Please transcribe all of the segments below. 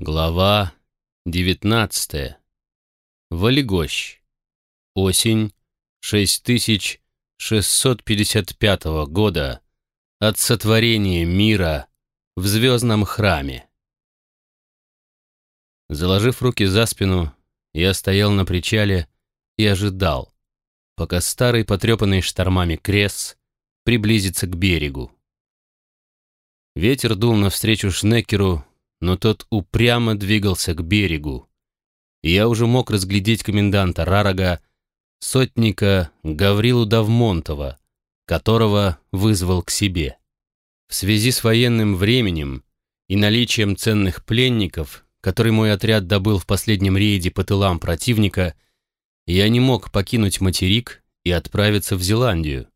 Глава 19. Валегощ. Осень 6655 года от сотворения мира в звездном храме. Заложив руки за спину, я стоял на причале и ожидал, пока старый потрепанный штормами крес приблизится к берегу. Ветер дул навстречу Шнекеру но тот упрямо двигался к берегу. Я уже мог разглядеть коменданта Рарага, сотника Гаврилу Давмонтова, которого вызвал к себе. В связи с военным временем и наличием ценных пленников, который мой отряд добыл в последнем рейде по тылам противника, я не мог покинуть материк и отправиться в Зеландию.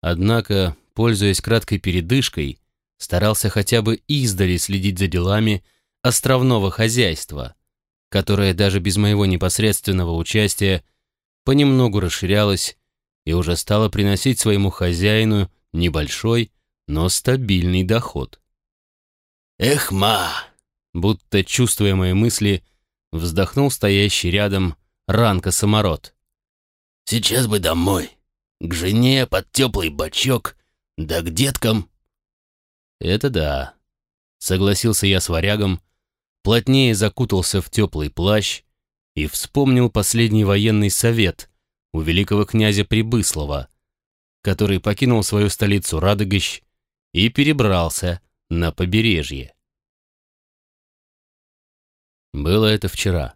Однако, пользуясь краткой передышкой, старался хотя бы издали следить за делами островного хозяйства, которое даже без моего непосредственного участия понемногу расширялось и уже стало приносить своему хозяину небольшой, но стабильный доход. «Эх, ма!» Будто чувствуя мои мысли, вздохнул стоящий рядом Ранка-самород. «Сейчас бы домой, к жене под теплый бочок, да к деткам «Это да», — согласился я с варягом, плотнее закутался в теплый плащ и вспомнил последний военный совет у великого князя Прибыслова, который покинул свою столицу Радыгощ и перебрался на побережье. Было это вчера.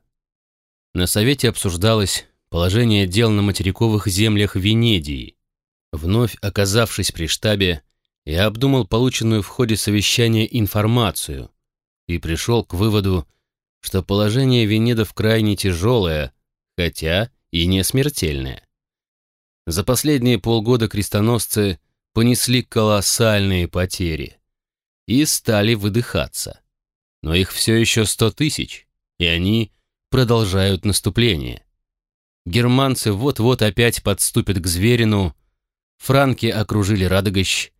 На совете обсуждалось положение дел на материковых землях Венедии. Вновь оказавшись при штабе, я обдумал полученную в ходе совещания информацию и пришел к выводу, что положение Венедов крайне тяжелое, хотя и не смертельное. За последние полгода крестоносцы понесли колоссальные потери и стали выдыхаться. Но их все еще сто тысяч, и они продолжают наступление. Германцы вот-вот опять подступят к Зверину, франки окружили Радогощ,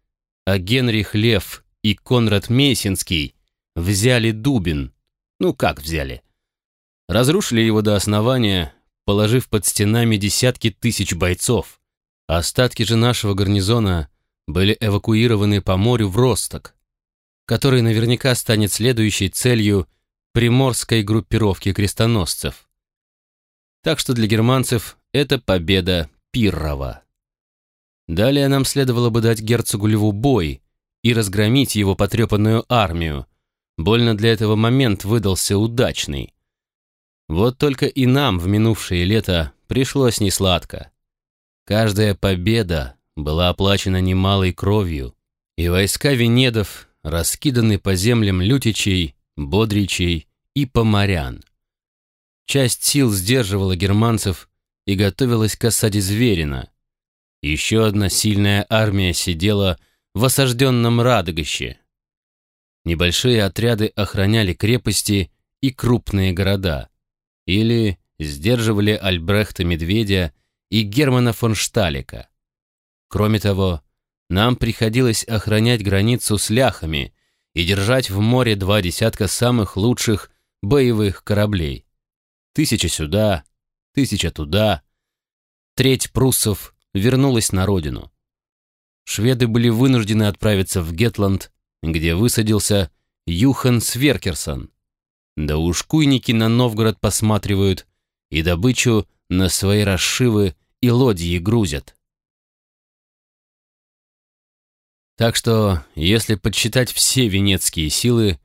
а Генрих Лев и Конрад Мейсинский взяли Дубин. Ну как взяли? Разрушили его до основания, положив под стенами десятки тысяч бойцов. Остатки же нашего гарнизона были эвакуированы по морю в Росток, который наверняка станет следующей целью приморской группировки крестоносцев. Так что для германцев это победа Пиррова. Далее нам следовало бы дать герцогу Льву бой и разгромить его потрепанную армию. Больно для этого момент выдался удачный. Вот только и нам в минувшее лето пришлось несладко. Каждая победа была оплачена немалой кровью, и войска Венедов раскиданы по землям Лютичей, Бодричей и Поморян. Часть сил сдерживала германцев и готовилась к осаде Зверина, еще одна сильная армия сидела в осажденном Радогоще. Небольшие отряды охраняли крепости и крупные города, или сдерживали Альбрехта Медведя и Германа фон Шталика. Кроме того, нам приходилось охранять границу с ляхами и держать в море два десятка самых лучших боевых кораблей. Тысяча сюда, тысяча туда. Треть пруссов вернулась на родину. Шведы были вынуждены отправиться в Гетланд, где высадился Юхан Сверкерсон. Да уж куйники на Новгород посматривают и добычу на свои расшивы и лодьи грузят. Так что, если подсчитать все венецкие силы,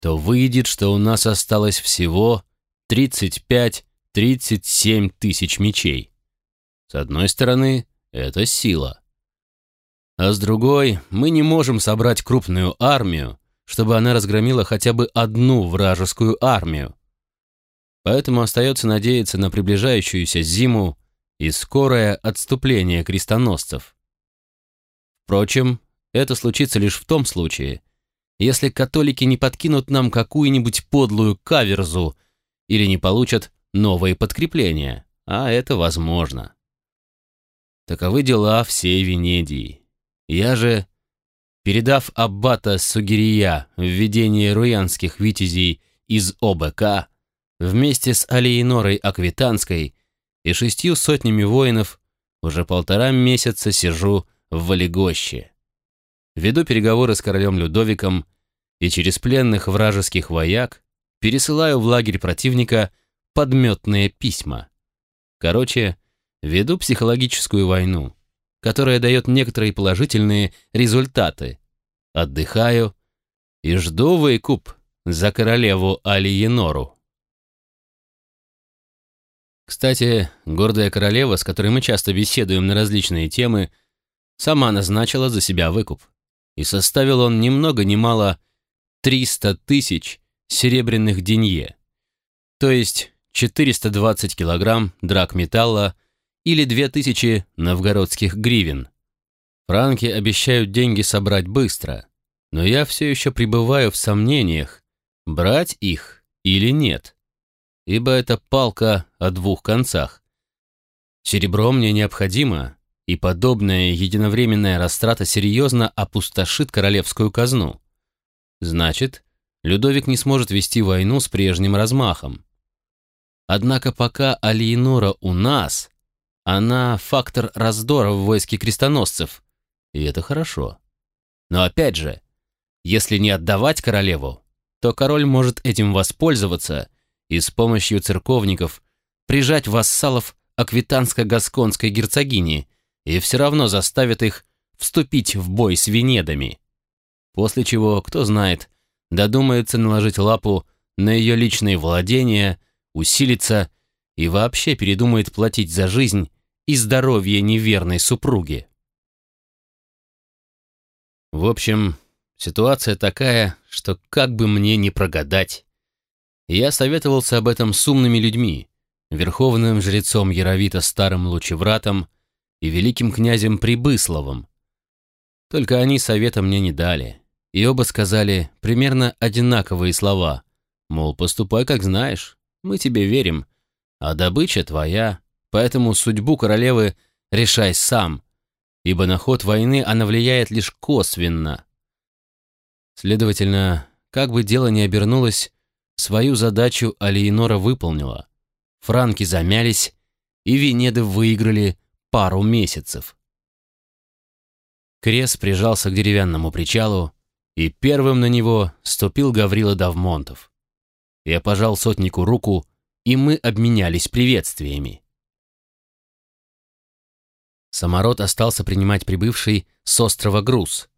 то выйдет, что у нас осталось всего 35-37 тысяч мечей. С одной стороны, это сила. А с другой, мы не можем собрать крупную армию, чтобы она разгромила хотя бы одну вражескую армию. Поэтому остается надеяться на приближающуюся зиму и скорое отступление крестоносцев. Впрочем, это случится лишь в том случае, если католики не подкинут нам какую-нибудь подлую каверзу или не получат новые подкрепления, а это возможно. Таковы дела всей Венедии. Я же, передав аббата Сугирия в ведение руянских витязей из ОБК вместе с Алиенорой Аквитанской и шестью сотнями воинов уже полтора месяца сижу в Валегоще. Веду переговоры с королем Людовиком и через пленных вражеских вояк пересылаю в лагерь противника подметные письма. Короче, веду психологическую войну, которая дает некоторые положительные результаты. Отдыхаю и жду выкуп за королеву Алиенору. Кстати, гордая королева, с которой мы часто беседуем на различные темы, сама назначила за себя выкуп. И составил он ни много ни мало 300 тысяч серебряных денье, то есть 420 килограмм драгметалла или 2000 новгородских гривен. Франки обещают деньги собрать быстро, но я все еще пребываю в сомнениях, брать их или нет, ибо это палка о двух концах. Серебро мне необходимо, и подобная единовременная растрата серьезно опустошит королевскую казну. Значит, Людовик не сможет вести войну с прежним размахом. Однако пока Алиенора у нас, она фактор раздора в войске крестоносцев, и это хорошо. Но опять же, если не отдавать королеву, то король может этим воспользоваться и с помощью церковников прижать вассалов аквитанско-гасконской герцогини и все равно заставит их вступить в бой с Венедами. После чего, кто знает, додумается наложить лапу на ее личные владения, усилится и вообще передумает платить за жизнь и здоровье неверной супруги. В общем, ситуация такая, что как бы мне не прогадать. Я советовался об этом с умными людьми, верховным жрецом Яровита старым лучевратом и великим князем Прибысловым. Только они совета мне не дали и оба сказали примерно одинаковые слова, мол, поступай как знаешь, мы тебе верим, а добыча твоя, поэтому судьбу королевы решай сам, ибо на ход войны она влияет лишь косвенно. Следовательно, как бы дело ни обернулось, свою задачу Алиенора выполнила. Франки замялись, и Венеды выиграли пару месяцев. Крес прижался к деревянному причалу, и первым на него ступил Гаврила Давмонтов. Я пожал сотнику руку, и мы обменялись приветствиями. Самород остался принимать прибывший с острова груз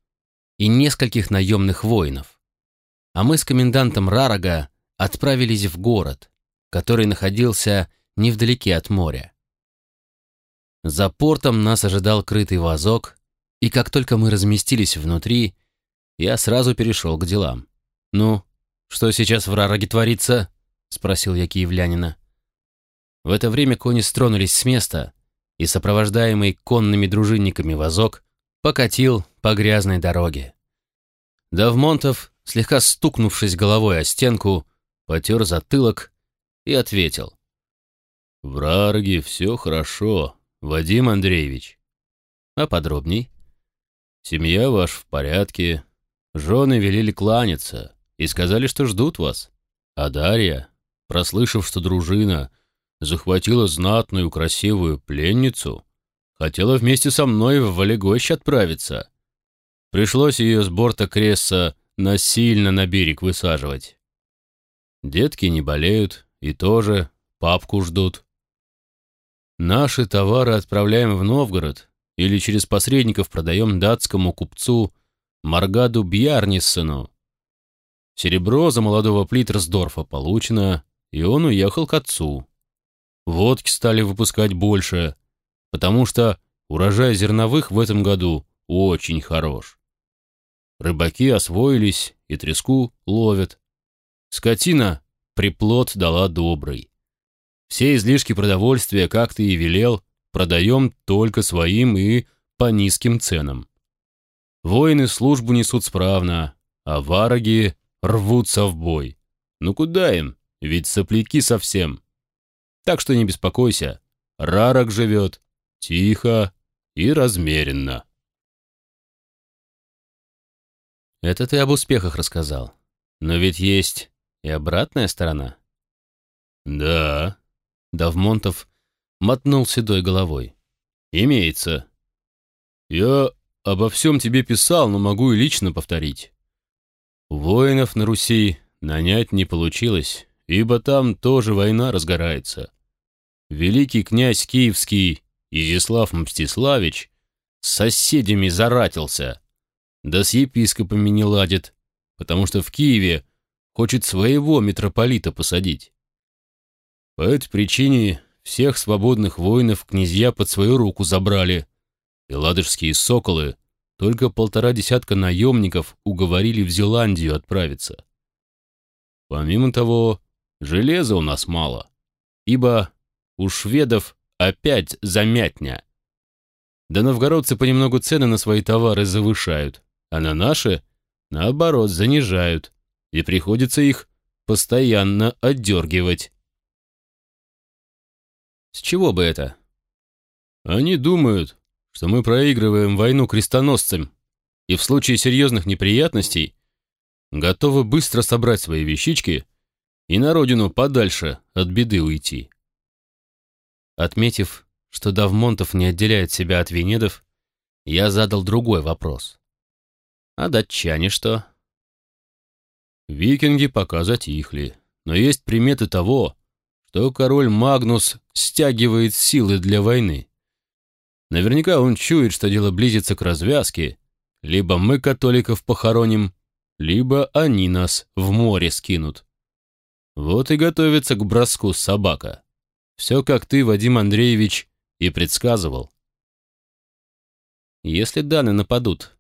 и нескольких наемных воинов. А мы с комендантом Рарага отправились в город, который находился невдалеке от моря. За портом нас ожидал крытый вазок, и как только мы разместились внутри, я сразу перешел к делам. «Ну, что сейчас в Рараге творится?» — спросил я киевлянина. В это время кони стронулись с места, и сопровождаемый конными дружинниками вазок покатил по грязной дороге. Давмонтов, слегка стукнувшись головой о стенку, потер затылок и ответил. «В Рараге все хорошо, Вадим Андреевич». «А подробней?» «Семья ваш в порядке, Жены велели кланяться и сказали, что ждут вас. А Дарья, прослышав, что дружина захватила знатную красивую пленницу, хотела вместе со мной в Валегощ отправиться. Пришлось ее с борта Кресса насильно на берег высаживать. Детки не болеют и тоже папку ждут. Наши товары отправляем в Новгород или через посредников продаем датскому купцу Маргаду Бьярниссену. Серебро за молодого Плитерсдорфа получено, и он уехал к отцу. Водки стали выпускать больше, потому что урожай зерновых в этом году очень хорош. Рыбаки освоились и треску ловят. Скотина приплод дала добрый. Все излишки продовольствия, как ты и велел, продаем только своим и по низким ценам. Воины службу несут справно, а вараги рвутся в бой. Ну куда им? Ведь сопляки совсем. Так что не беспокойся. Рарок живет тихо и размеренно. Это ты об успехах рассказал. Но ведь есть и обратная сторона. Да. Давмонтов мотнул седой головой. Имеется. Я обо всем тебе писал, но могу и лично повторить. Воинов на Руси нанять не получилось, ибо там тоже война разгорается. Великий князь Киевский Изяслав Мстиславич с соседями заратился, да с епископами не ладит, потому что в Киеве хочет своего митрополита посадить. По этой причине всех свободных воинов князья под свою руку забрали, и ладожские соколы только полтора десятка наемников уговорили в Зеландию отправиться. Помимо того, железа у нас мало, ибо у шведов опять замятня. Да новгородцы понемногу цены на свои товары завышают, а на наши, наоборот, занижают, и приходится их постоянно отдергивать. С чего бы это? Они думают, что мы проигрываем войну крестоносцам, и в случае серьезных неприятностей готовы быстро собрать свои вещички и на родину подальше от беды уйти. Отметив, что Давмонтов не отделяет себя от Венедов, я задал другой вопрос. А датчане что? Викинги пока затихли, но есть приметы того, что король Магнус стягивает силы для войны. Наверняка он чует, что дело близится к развязке. Либо мы католиков похороним, либо они нас в море скинут. Вот и готовится к броску собака. Все как ты, Вадим Андреевич, и предсказывал. Если даны нападут,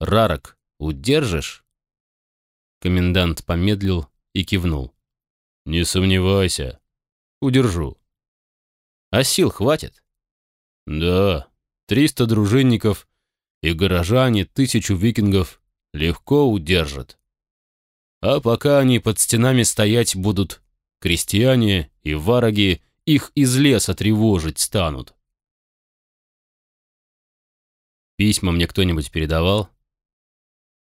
Рарок удержишь? Комендант помедлил и кивнул. Не сомневайся, удержу. А сил хватит? Да, триста дружинников и горожане тысячу викингов легко удержат. А пока они под стенами стоять будут, крестьяне и вараги их из леса тревожить станут. Письма мне кто-нибудь передавал?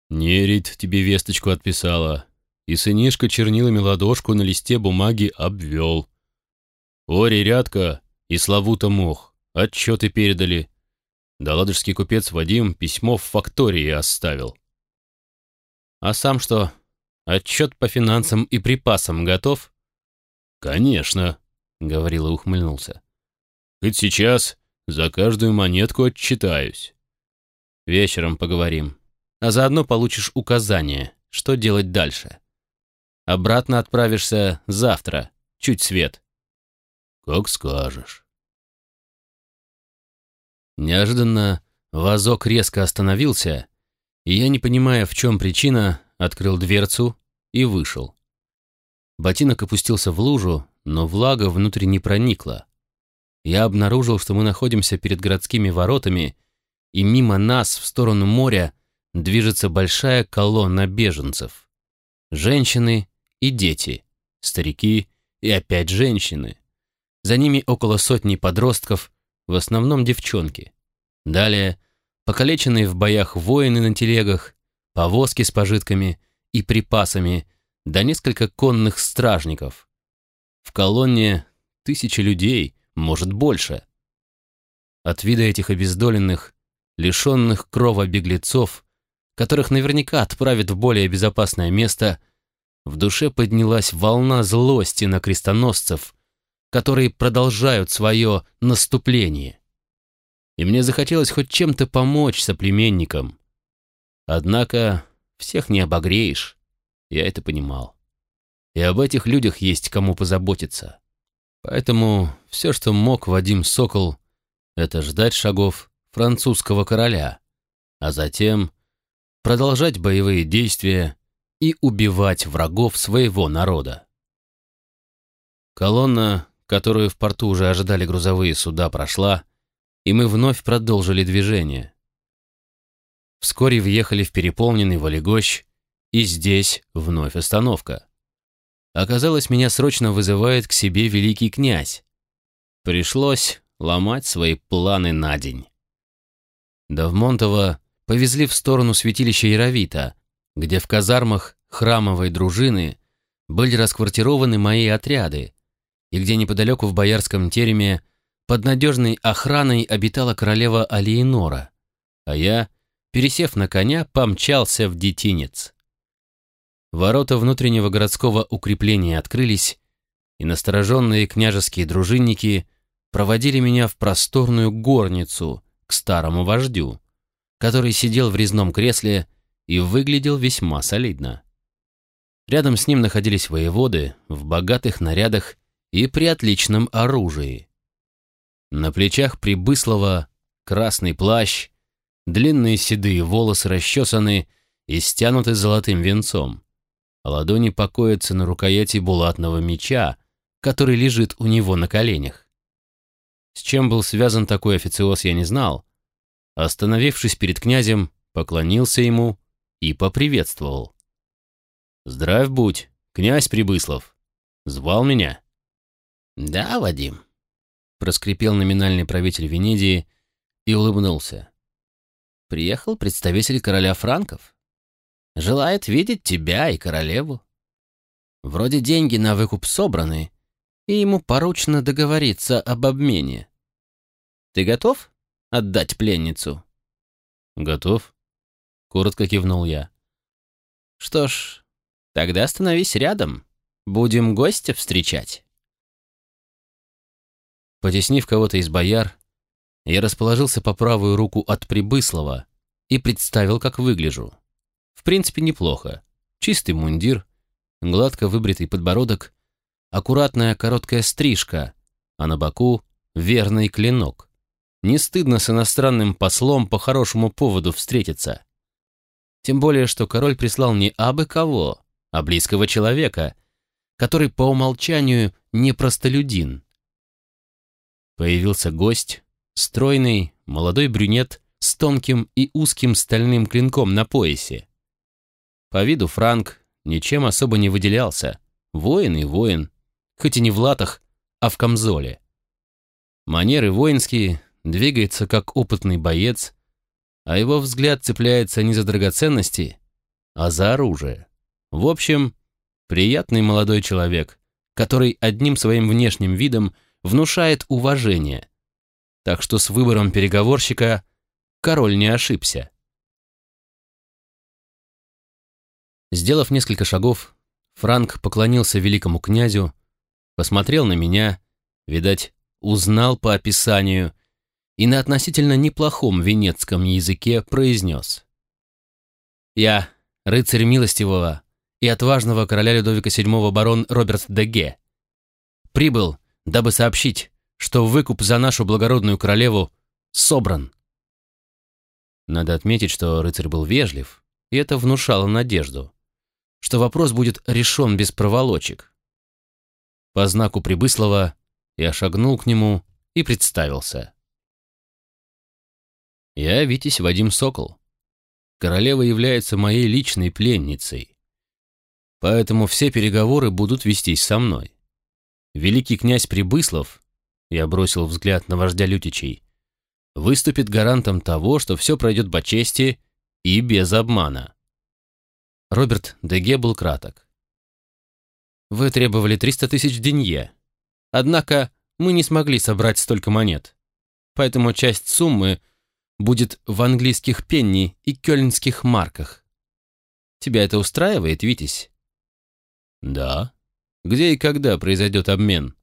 Нерит тебе весточку отписала, и сынишка чернилами ладошку на листе бумаги обвел. Ори Рядка и Славута Мох отчеты передали. Да ладожский купец Вадим письмо в фактории оставил. А сам что, отчет по финансам и припасам готов? Конечно, говорил и ухмыльнулся. Хоть сейчас за каждую монетку отчитаюсь. Вечером поговорим, а заодно получишь указание, что делать дальше. Обратно отправишься завтра, чуть свет. «Как скажешь». Неожиданно вазок резко остановился, и я, не понимая, в чем причина, открыл дверцу и вышел. Ботинок опустился в лужу, но влага внутрь не проникла. Я обнаружил, что мы находимся перед городскими воротами, и мимо нас, в сторону моря, движется большая колонна беженцев. Женщины и дети, старики и опять женщины. За ними около сотни подростков, в основном девчонки. Далее покалеченные в боях воины на телегах, повозки с пожитками и припасами, да несколько конных стражников. В колонне тысячи людей, может больше. От вида этих обездоленных, лишенных крова беглецов, которых наверняка отправят в более безопасное место, в душе поднялась волна злости на крестоносцев, которые продолжают свое наступление. И мне захотелось хоть чем-то помочь соплеменникам. Однако всех не обогреешь, я это понимал. И об этих людях есть кому позаботиться. Поэтому все, что мог Вадим Сокол, это ждать шагов французского короля, а затем продолжать боевые действия и убивать врагов своего народа. Колонна которую в порту уже ожидали грузовые суда, прошла, и мы вновь продолжили движение. Вскоре въехали в переполненный Валегощ, и здесь вновь остановка. Оказалось, меня срочно вызывает к себе великий князь. Пришлось ломать свои планы на день. Давмонтова повезли в сторону святилища Яровита, где в казармах храмовой дружины были расквартированы мои отряды, и где неподалеку в боярском тереме под надежной охраной обитала королева Алиенора, а я, пересев на коня, помчался в детинец. Ворота внутреннего городского укрепления открылись, и настороженные княжеские дружинники проводили меня в просторную горницу к старому вождю, который сидел в резном кресле и выглядел весьма солидно. Рядом с ним находились воеводы в богатых нарядах и при отличном оружии. На плечах Прибыслова красный плащ, длинные седые волосы расчесаны и стянуты золотым венцом, ладони покоятся на рукояти булатного меча, который лежит у него на коленях. С чем был связан такой официоз, я не знал. Остановившись перед князем, поклонился ему и поприветствовал. «Здрав будь, князь Прибыслов. Звал меня?» «Да, Вадим», — проскрипел номинальный правитель Венедии и улыбнулся. «Приехал представитель короля франков. Желает видеть тебя и королеву. Вроде деньги на выкуп собраны, и ему поручено договориться об обмене. Ты готов отдать пленницу?» «Готов», — коротко кивнул я. «Что ж, тогда становись рядом. Будем гостя встречать». Потеснив кого-то из бояр, я расположился по правую руку от Прибыслова и представил, как выгляжу. В принципе, неплохо. Чистый мундир, гладко выбритый подбородок, аккуратная короткая стрижка, а на боку верный клинок. Не стыдно с иностранным послом по хорошему поводу встретиться. Тем более, что король прислал не абы кого, а близкого человека, который по умолчанию не простолюдин. Появился гость, стройный, молодой брюнет с тонким и узким стальным клинком на поясе. По виду Франк ничем особо не выделялся. Воин и воин, хоть и не в латах, а в камзоле. Манеры воинские, двигается как опытный боец, а его взгляд цепляется не за драгоценности, а за оружие. В общем, приятный молодой человек, который одним своим внешним видом внушает уважение. Так что с выбором переговорщика король не ошибся. Сделав несколько шагов, Франк поклонился великому князю, посмотрел на меня, видать, узнал по описанию и на относительно неплохом венецком языке произнес. «Я, рыцарь милостивого и отважного короля Людовика VII барон Роберт Деге, прибыл дабы сообщить, что выкуп за нашу благородную королеву собран. Надо отметить, что рыцарь был вежлив, и это внушало надежду, что вопрос будет решен без проволочек. По знаку Прибыслова я шагнул к нему и представился. Я Витязь Вадим Сокол. Королева является моей личной пленницей. Поэтому все переговоры будут вестись со мной. Великий князь Прибыслов, я бросил взгляд на вождя Лютичей, выступит гарантом того, что все пройдет по чести и без обмана. Роберт Деге был краток. Вы требовали 300 тысяч денье. Однако мы не смогли собрать столько монет. Поэтому часть суммы будет в английских пенни и кёльнских марках. Тебя это устраивает, Витязь? Да, где и когда произойдет обмен?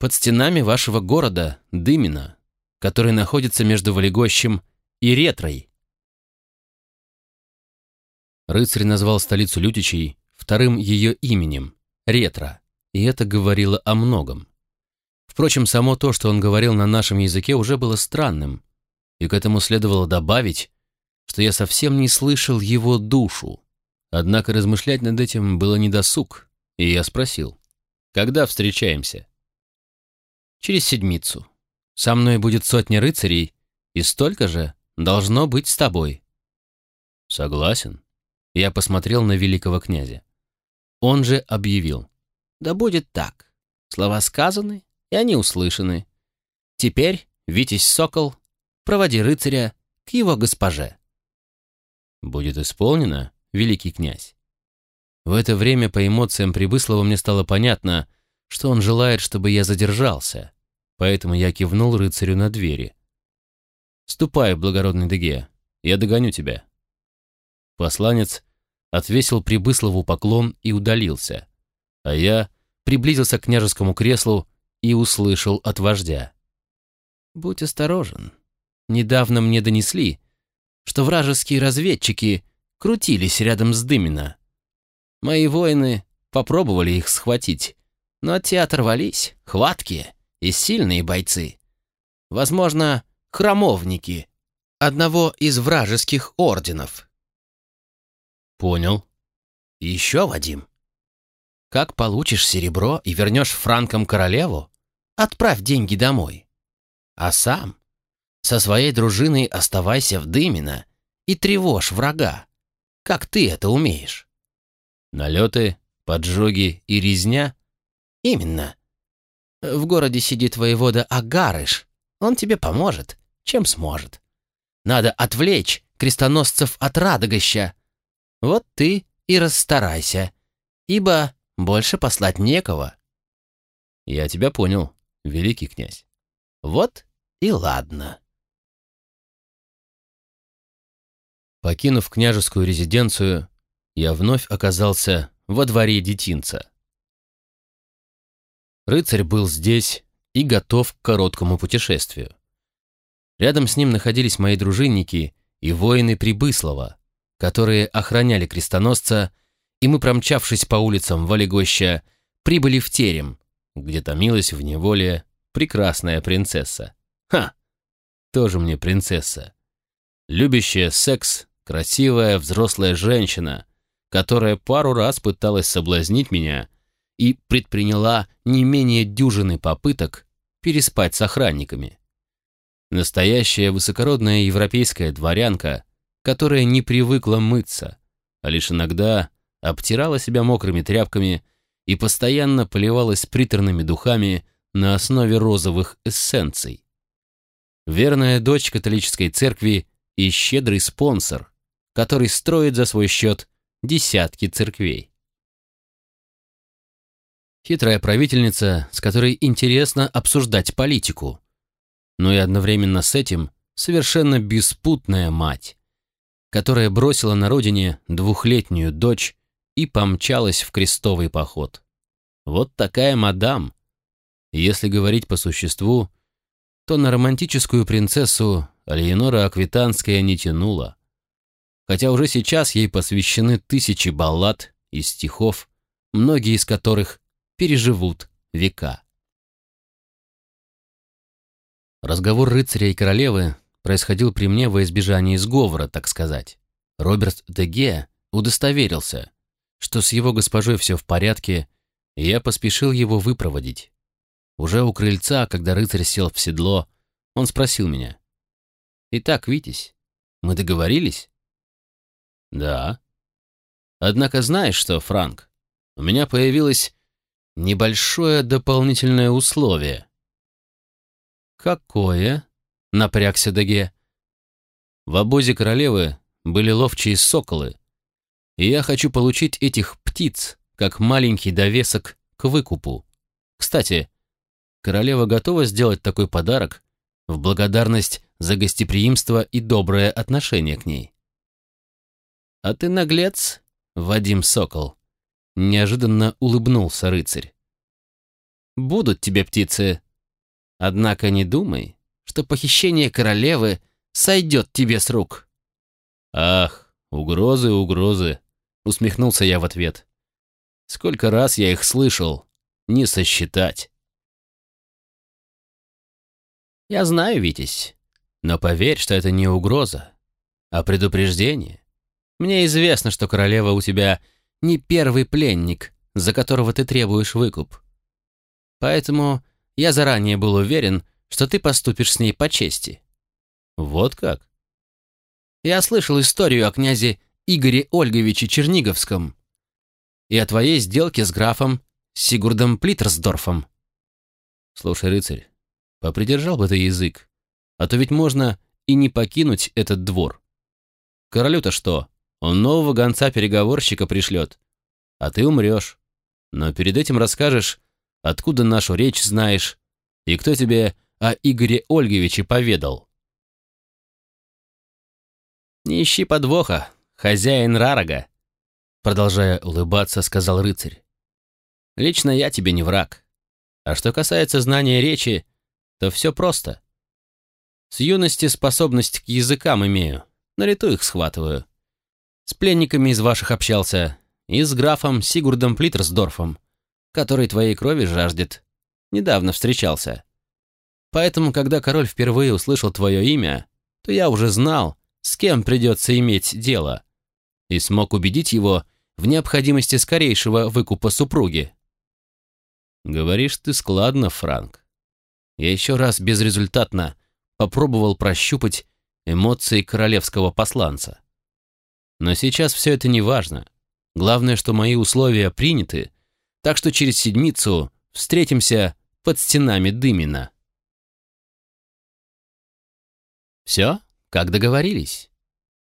Под стенами вашего города, Дымина, который находится между Валегощем и Ретрой. Рыцарь назвал столицу Лютичей вторым ее именем – Ретро, и это говорило о многом. Впрочем, само то, что он говорил на нашем языке, уже было странным, и к этому следовало добавить, что я совсем не слышал его душу. Однако размышлять над этим было недосуг, и я спросил, когда встречаемся? Через седмицу. Со мной будет сотня рыцарей, и столько же должно быть с тобой. Согласен. Я посмотрел на великого князя. Он же объявил. Да будет так. Слова сказаны, и они услышаны. Теперь, Витязь Сокол, проводи рыцаря к его госпоже. Будет исполнено, великий князь. В это время по эмоциям Прибыслова мне стало понятно, что он желает, чтобы я задержался, поэтому я кивнул рыцарю на двери. «Ступай, благородный Деге, я догоню тебя». Посланец отвесил Прибыслову поклон и удалился, а я приблизился к княжескому креслу и услышал от вождя. «Будь осторожен. Недавно мне донесли, что вражеские разведчики крутились рядом с Дымина. Мои воины попробовали их схватить, но те оторвались, хваткие и сильные бойцы. Возможно, храмовники одного из вражеских орденов. Понял. Еще, Вадим, как получишь серебро и вернешь франкам королеву, отправь деньги домой. А сам со своей дружиной оставайся в Дымино и тревожь врага, как ты это умеешь. Налеты, поджоги и резня? Именно. В городе сидит воевода Агарыш. Он тебе поможет, чем сможет. Надо отвлечь крестоносцев от Радогоща. Вот ты и расстарайся, ибо больше послать некого. Я тебя понял, великий князь. Вот и ладно. Покинув княжескую резиденцию, я вновь оказался во дворе детинца. Рыцарь был здесь и готов к короткому путешествию. Рядом с ним находились мои дружинники и воины Прибыслова, которые охраняли крестоносца и мы, промчавшись по улицам Валегоща, прибыли в терем, где томилась в неволе прекрасная принцесса. Ха! Тоже мне принцесса. Любящая секс, красивая взрослая женщина, которая пару раз пыталась соблазнить меня и предприняла не менее дюжины попыток переспать с охранниками. Настоящая высокородная европейская дворянка, которая не привыкла мыться, а лишь иногда обтирала себя мокрыми тряпками и постоянно поливалась приторными духами на основе розовых эссенций. Верная дочь католической церкви и щедрый спонсор, который строит за свой счет десятки церквей. Хитрая правительница, с которой интересно обсуждать политику, но и одновременно с этим совершенно беспутная мать, которая бросила на родине двухлетнюю дочь и помчалась в крестовый поход. Вот такая мадам. Если говорить по существу, то на романтическую принцессу Алиенора Аквитанская не тянула. Хотя уже сейчас ей посвящены тысячи баллад и стихов, многие из которых переживут века. Разговор рыцаря и королевы происходил при мне во избежание сговора, так сказать. Роберт де Ге удостоверился, что с его госпожой все в порядке, и я поспешил его выпроводить. Уже у крыльца, когда рыцарь сел в седло, он спросил меня. «Итак, Витязь, мы договорились?» «Да». «Однако знаешь что, Франк, у меня появилось небольшое дополнительное условие». «Какое?» — напрягся Деге. В обозе королевы были ловчие соколы, и я хочу получить этих птиц как маленький довесок к выкупу. Кстати, королева готова сделать такой подарок в благодарность за гостеприимство и доброе отношение к ней. «А ты наглец, Вадим Сокол», — неожиданно улыбнулся рыцарь. «Будут тебе птицы. Однако не думай, что похищение королевы сойдет тебе с рук». «Ах, угрозы, угрозы», Усмехнулся я в ответ. Сколько раз я их слышал, не сосчитать. Я знаю, Витязь, но поверь, что это не угроза, а предупреждение. Мне известно, что королева у тебя не первый пленник, за которого ты требуешь выкуп. Поэтому я заранее был уверен, что ты поступишь с ней по чести. Вот как? Я слышал историю о князе Игоре Ольговиче Черниговском и о твоей сделке с графом Сигурдом Плиттерсдорфом. Слушай, рыцарь, попридержал бы ты язык, а то ведь можно и не покинуть этот двор. Королю-то что, он нового гонца-переговорщика пришлет. а ты умрешь. Но перед этим расскажешь, откуда нашу речь знаешь и кто тебе о Игоре Ольговиче поведал. «Не ищи подвоха, хозяин Рарага», продолжая улыбаться, сказал рыцарь. «Лично я тебе не враг. А что касается знания речи, то все просто. С юности способность к языкам имею, на лету их схватываю. С пленниками из ваших общался, и с графом Сигурдом Плиттерсдорфом, который твоей крови жаждет. Недавно встречался. Поэтому, когда король впервые услышал твое имя, то я уже знал, с кем придется иметь дело, и смог убедить его в необходимости скорейшего выкупа супруги. Говоришь ты складно, Франк. Я еще раз безрезультатно попробовал прощупать эмоции королевского посланца. Но сейчас все это не важно. Главное, что мои условия приняты, так что через седмицу встретимся под стенами Дымина. Все, как договорились.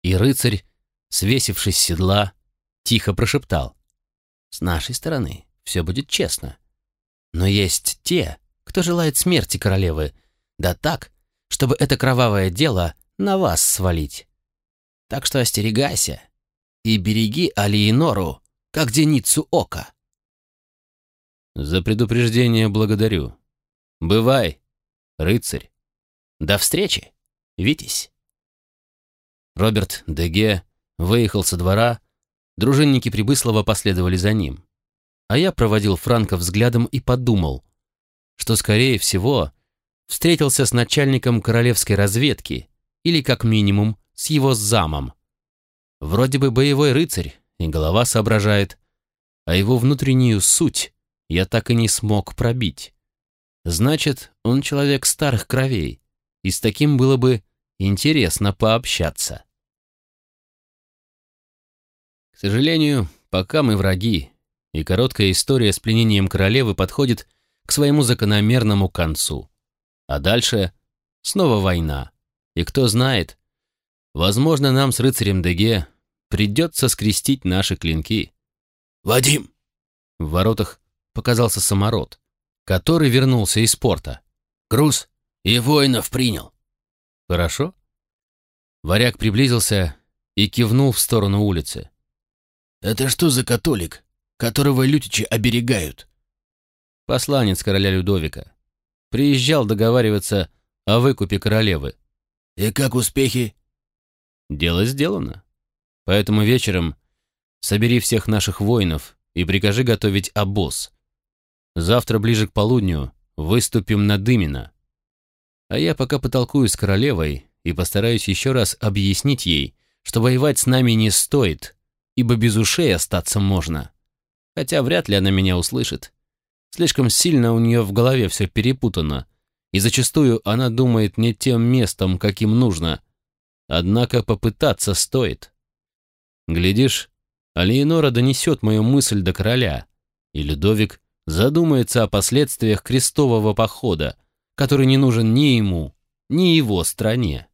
И рыцарь, свесившись с седла, тихо прошептал. С нашей стороны все будет честно. Но есть те, кто желает смерти королевы, да так, чтобы это кровавое дело на вас свалить. Так что остерегайся и береги Алиенору, как деницу ока. За предупреждение благодарю. Бывай, рыцарь. До встречи, Витязь. Роберт Деге выехал со двора, дружинники Прибыслова последовали за ним. А я проводил Франка взглядом и подумал, что, скорее всего, встретился с начальником королевской разведки или, как минимум, с его замом. Вроде бы боевой рыцарь, и голова соображает, а его внутреннюю суть я так и не смог пробить. Значит, он человек старых кровей, и с таким было бы интересно пообщаться. К сожалению, пока мы враги, и короткая история с пленением королевы подходит к своему закономерному концу. А дальше снова война. И кто знает, возможно, нам с рыцарем Деге придется скрестить наши клинки. «Вадим!» В воротах показался самород, который вернулся из порта. «Груз и воинов принял». «Хорошо?» Варяг приблизился и кивнул в сторону улицы. «Это что за католик, которого лютичи оберегают?» Посланец короля Людовика. Приезжал договариваться о выкупе королевы. «И как успехи?» «Дело сделано. Поэтому вечером собери всех наших воинов и прикажи готовить обоз. Завтра ближе к полудню выступим на Дымина. А я пока потолкую с королевой и постараюсь еще раз объяснить ей, что воевать с нами не стоит, ибо без ушей остаться можно. Хотя вряд ли она меня услышит. Слишком сильно у нее в голове все перепутано, и зачастую она думает не тем местом, каким нужно. Однако попытаться стоит. Глядишь, Алиенора донесет мою мысль до короля, и Людовик задумается о последствиях крестового похода, который не нужен ни ему, ни его стране.